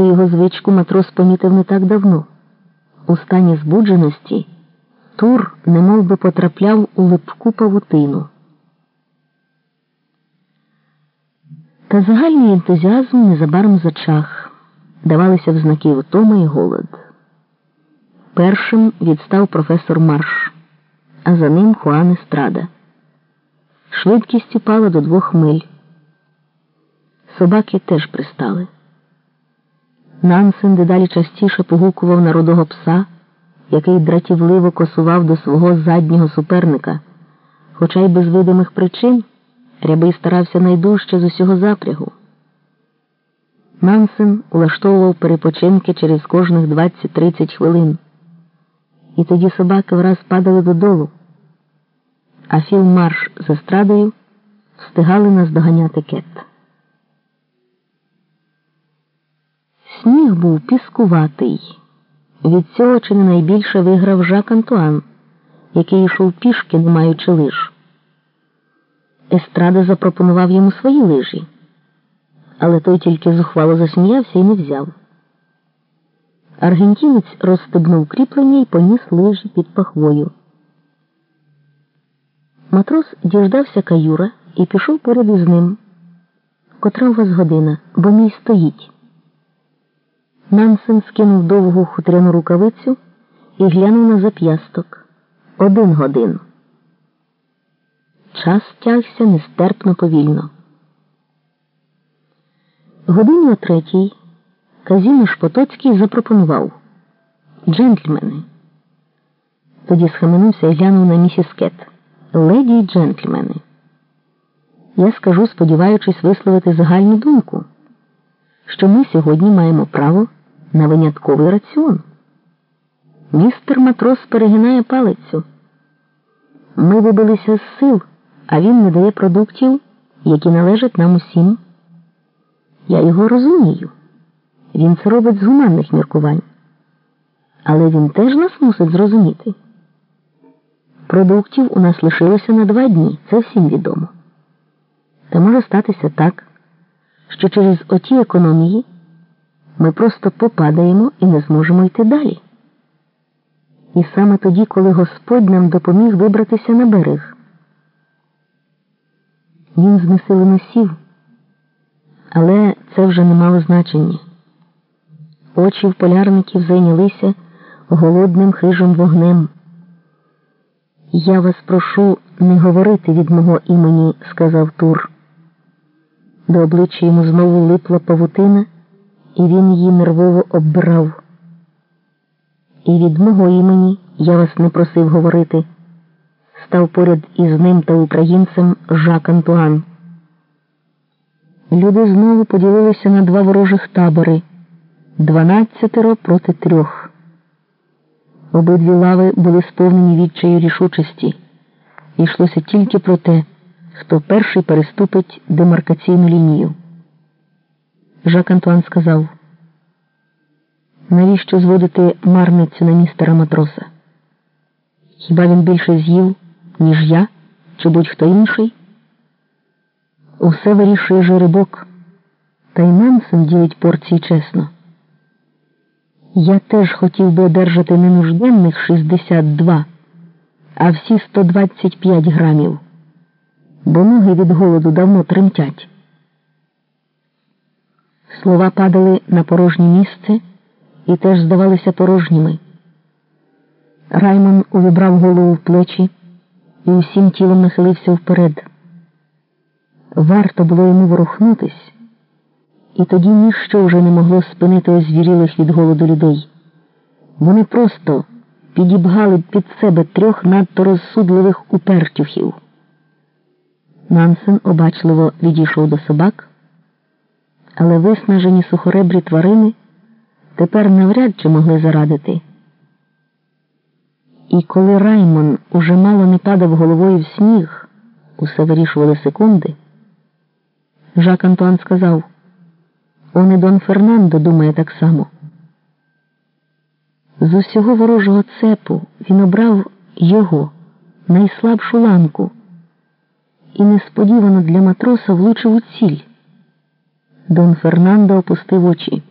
Цю його звичку матрос помітив не так давно. У стані збудженості Тур немов би потрапляв у липку павутину. Та загальний ентузіазм незабаром зачах, давалися в знаки втома і голод. Першим відстав професор Марш, а за ним Хуан Естрада. Швидкість упала до двох миль. Собаки теж пристали. Нансен дедалі частіше погукував на рудого пса, який дратівливо косував до свого заднього суперника, хоча й без видимих причин рябий старався найдужче з усього запрягу. Нансен улаштовував перепочинки через кожних 20-30 хвилин, і тоді собаки враз падали додолу, а Філ Марш з Естрадою встигали наздоганяти кет. Сніг був піскуватий. Від цього чи не найбільше виграв Жак Антуан, який йшов пішки, не маючи лиж. Естрада запропонував йому свої лижі, але той тільки зухвало засміявся і не взяв. Аргентінець розстебнув кріплення і поніс лижі під пахвою. Матрос діждався каюра і пішов поряд із ним. Котра у вас година, бо мій стоїть. Нансен скинув довгу хутряну рукавицю і глянув на зап'ясток. Один годин. Час тягся нестерпно повільно. Годині о третій Казіміш Потоцький запропонував Джентльмени. Тоді схаменувся і глянув на місіс Кет. Леді й джентльмени. Я скажу, сподіваючись висловити загальну думку, що ми сьогодні маємо право на винятковий раціон. Містер матрос перегинає палицю. Ми вибилися з сил, а він не дає продуктів, які належать нам усім. Я його розумію. Він це робить з гуманних міркувань. Але він теж нас мусить зрозуміти. Продуктів у нас лишилося на два дні, це всім відомо. Та може статися так, що через оті економії ми просто попадаємо і не зможемо йти далі. І саме тоді, коли Господь нам допоміг вибратися на берег. Він знесилено сів, але це вже не мало значення. Очі в полярників зайнялися голодним хижим вогнем. Я вас прошу не говорити від мого імені, сказав Тур. До обличчя йому знову липла павутина і він її нервово оббрав. І від мого імені я вас не просив говорити. Став поряд із ним та українцем Жак Антуан. Люди знову поділилися на два ворожих табори дванадцятеро проти трьох. Обидві лави були сповнені відчаю рішучості. Йшлося тільки про те, хто перший переступить демаркаційну лінію. Жак Антуан сказав, навіщо зводити марницю на містера матроса? Хіба він більше з'їв, ніж я чи будь-хто інший? Усе вирішує жеребок, та й Нансен ділить порції чесно. Я теж хотів би одержати не нужденних 62, а всі 125 грамів, бо ноги від голоду давно тремтять. Слова падали на порожнє місце і теж здавалися порожніми. Раймон увібрав голову в плечі і усім тілом нахилився вперед. Варто було йому ворухнутись, і тоді ніщо вже не могло спинити озвірілих від голоду людей. Вони просто підібгали під себе трьох надто розсудливих упертюхів. Нансен обачливо відійшов до собак але виснажені сухоребрі тварини тепер навряд чи могли зарадити. І коли Раймон уже мало не падав головою в сніг, усе вирішували секунди, Жак Антуан сказав Он і Дон Фернандо думає так само. З усього ворожого цепу він обрав його найслабшу ланку і несподівано для матроса влучив у ціль. Дон Фернандо опустив очі.